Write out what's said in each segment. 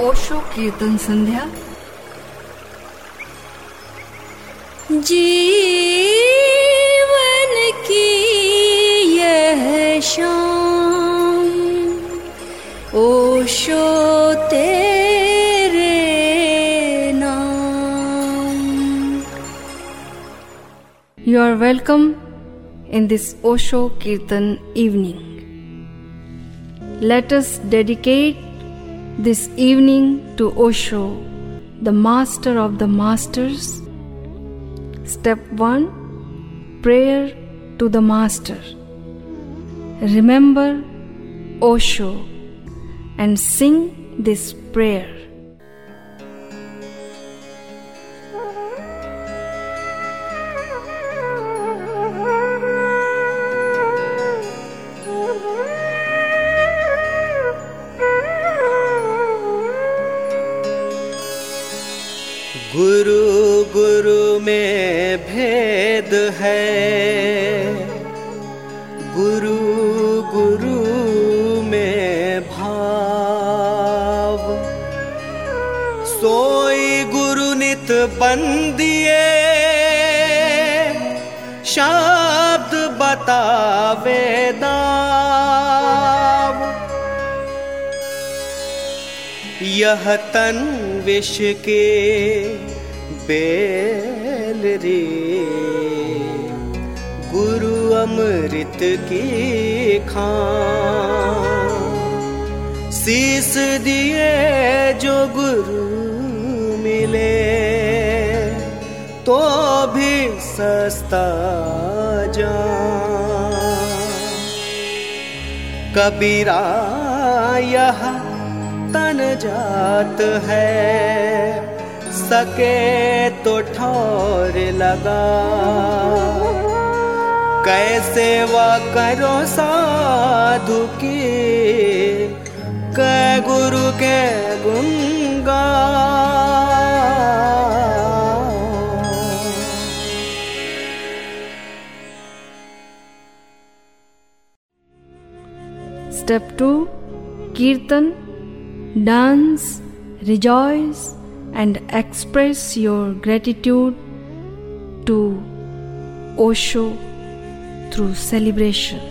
ओशो कीर्तन संध्या जीवन की यह शाम ओशो तेरे नाम You are welcome in this Osho Kirtan evening. Let us dedicate this evening to Osho, the master of the masters. Step 1 Prayer to the Master. Remember Osho and sing this prayer. गुरु गुरु में भेद है। गुरु गुरु में भाव। सोई गुरु नित बंदिए, शब्द बतावे। यह तन विष के बेल रे। गुरु अमृत की खां। शीस दिए जो गुरु मिले तो भी सस्ता जा। कबीरा यह जात है। सके तो ठौर लगा। कैसे वह करो साधु की? कै गुरु के गुंगा Step 2 Kirtan Dance, rejoice, and express your gratitude to Osho through celebration.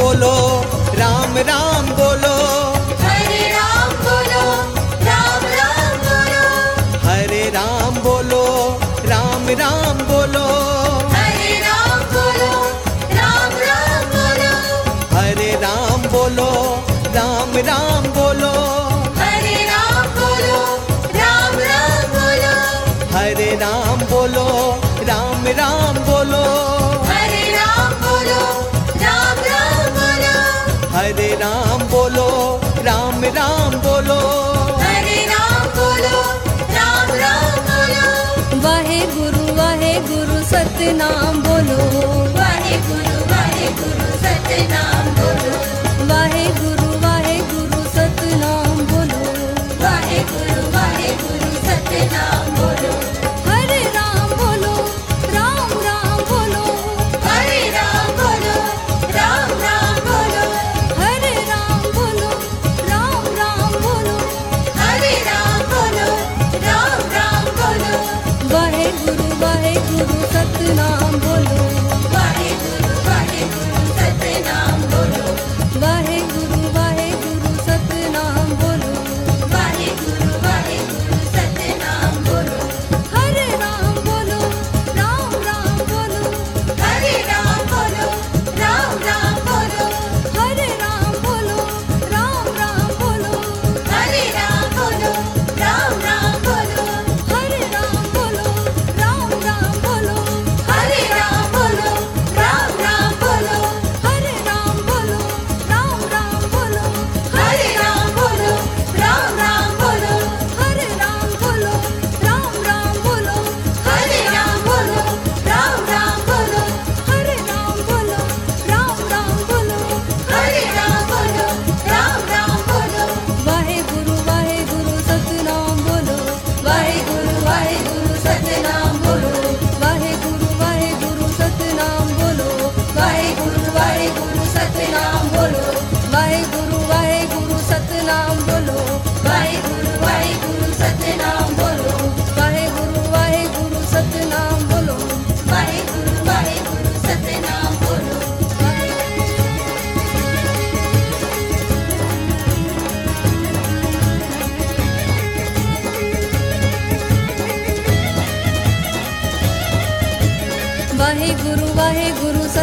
बोलो राम राम। गुरु सतनाम बोलो। वाहे गुरु वाहे गुरु सतनाम बोलो। वाहे गुरु वाहे गुरु सतनाम बोलो। Wahe Guru Wahe Guru Satnam Thank you.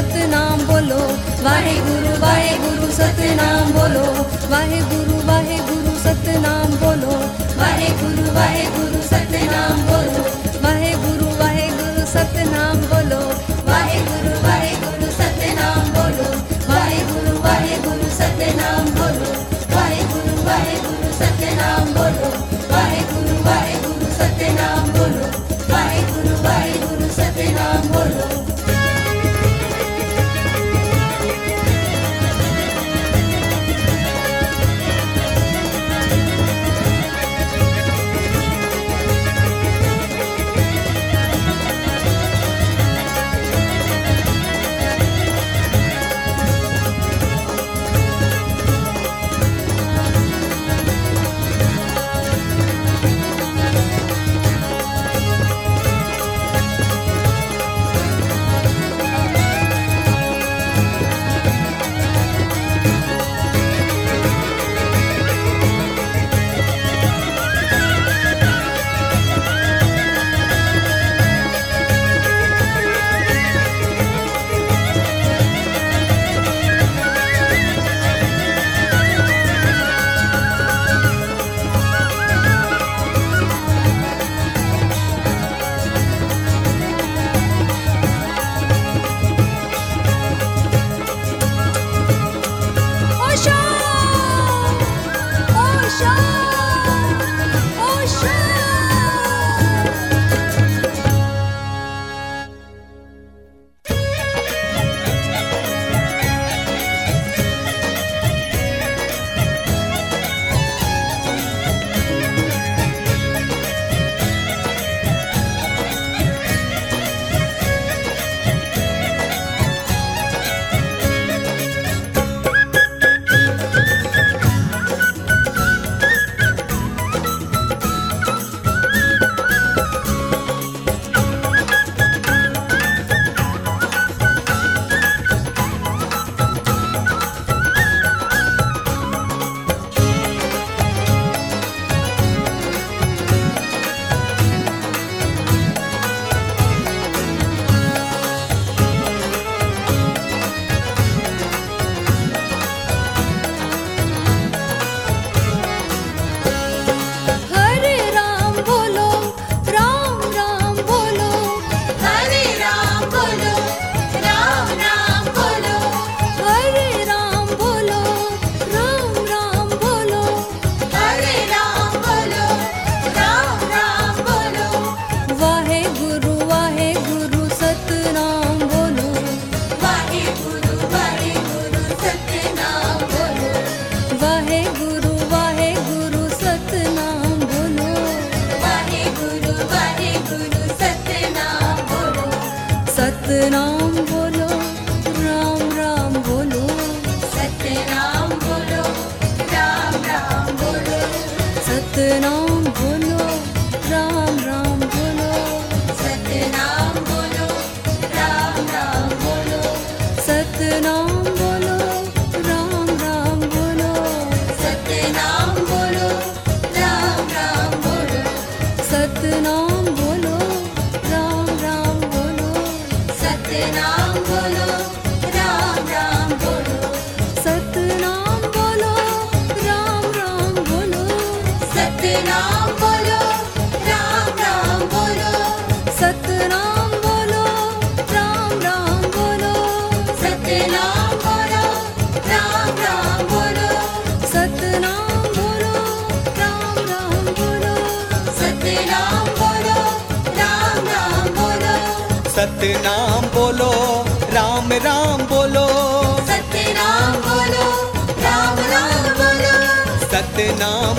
सतनाम बोलो। वाहे गुरु वाहे गुरु सतनाम बोलो। वाहे गुरु वाहे गुरु सतनाम बोलो। वाहे गुरु वाहे गुरु सतनाम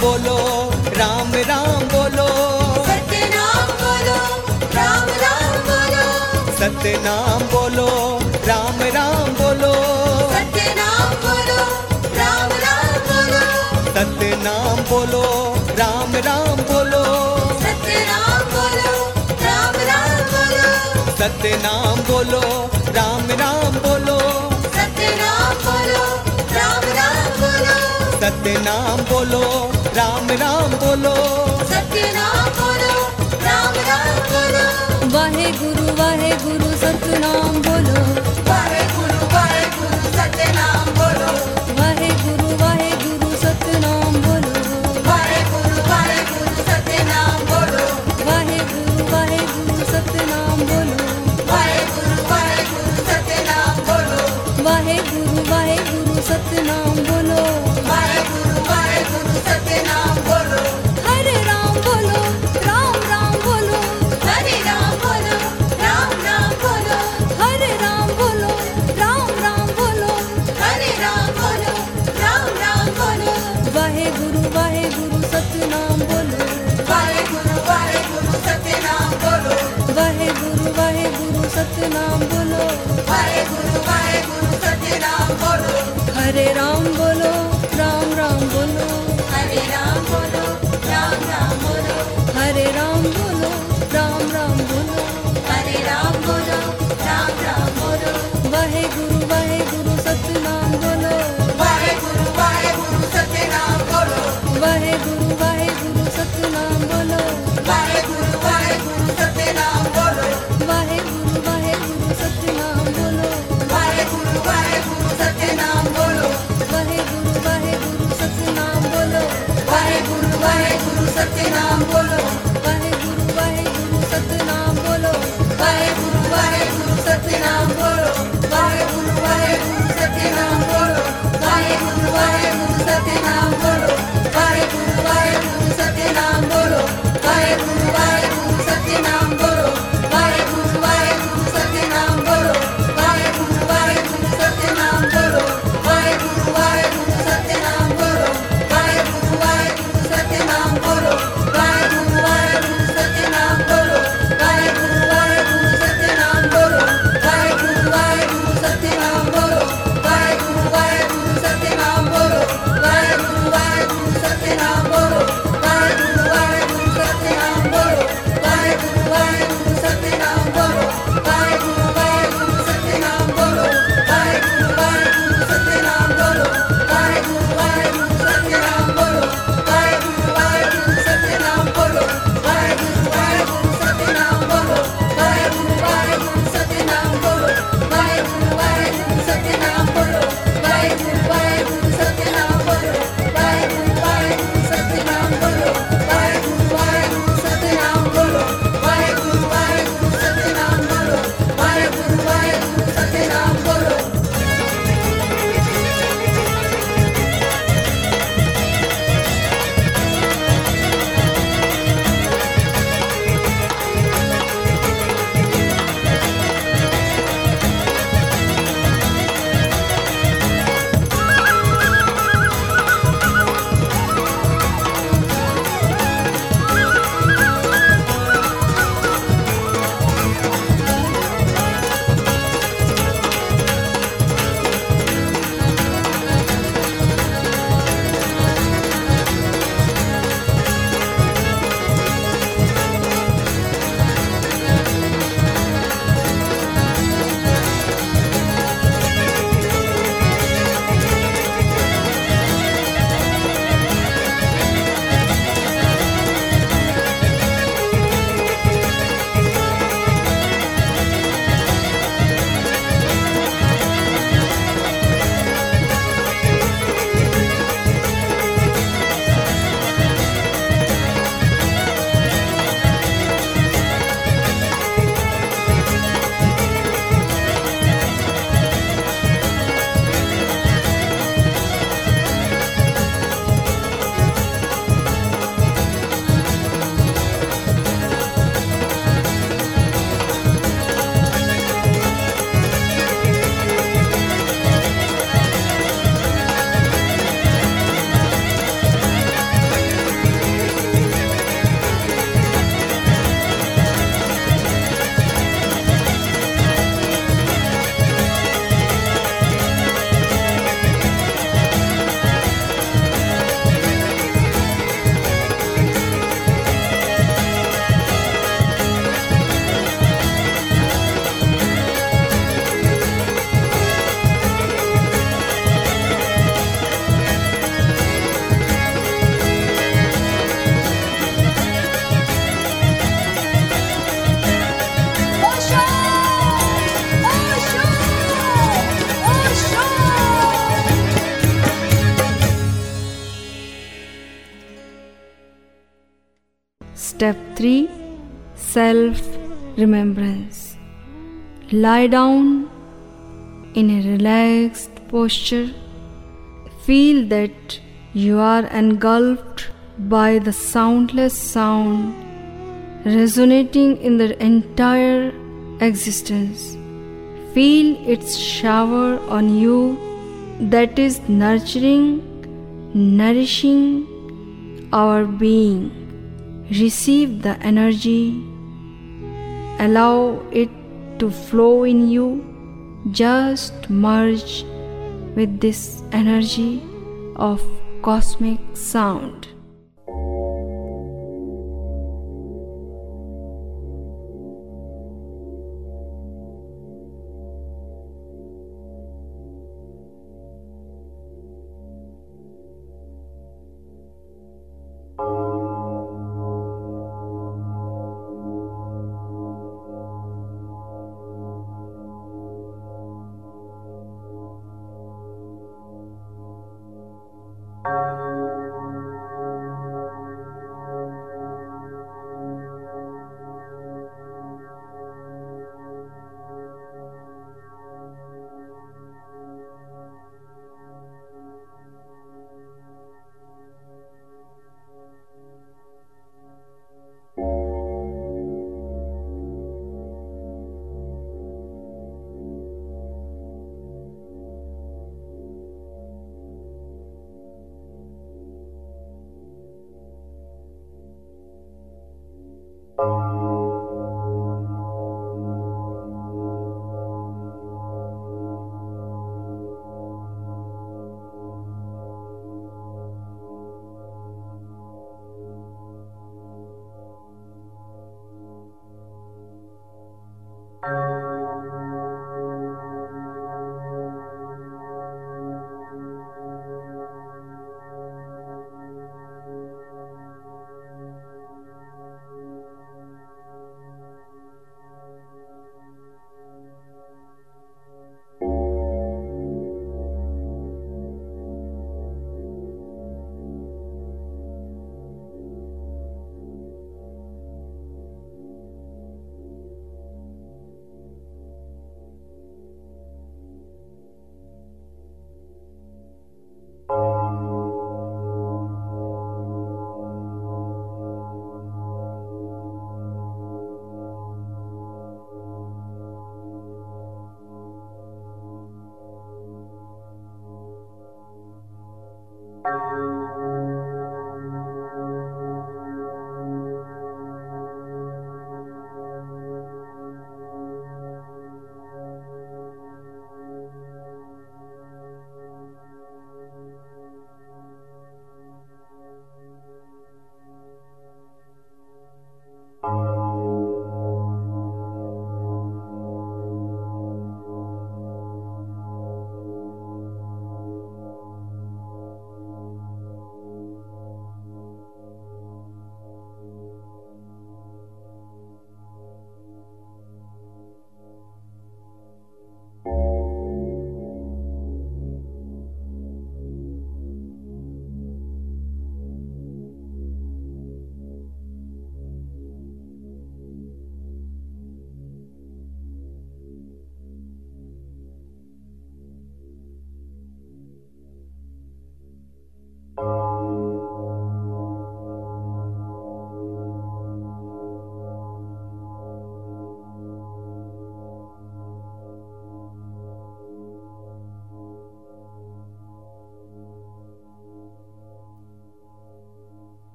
बोलो राम राम बोलो। सत्य नाम बोलो राम राम बोलो। सत्य नाम बोलो राम राम बोलो। सत्य नाम बोलो राम राम बोलो। सत्य नाम बोलो राम राम बोलो। सत्य नाम बोलो राम राम बोलो। सत्य नाम बोलो राम राम बोलो। सत्य नाम बोलो राम राम बोलो। सत्य नाम बोलो राम राम बोलो। सत्य नाम बोलो राम राम बोलो। वाहे गुरु वाहे गुरु सत्य नाम बोलो। वाहे गुरु वाहे गुरु सत्य नाम हरे राम बोलो, राम राम बोलो। हरे राम बोलो, राम राम बोलो। हरे राम बोलो, राम राम बोलो। 3 Self Remembrance. Lie down in a relaxed posture. Feel that you are engulfed by the soundless sound resonating in the entire existence. Feel its shower on you that is nurturing, nourishing our being. Receive the energy, allow it to flow in you. Just merge with this energy of cosmic sound.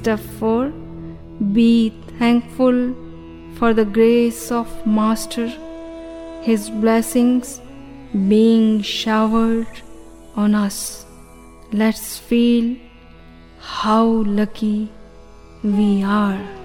Step 4 Be thankful for the grace of Master, His blessings being showered on us. Let's feel how lucky we are.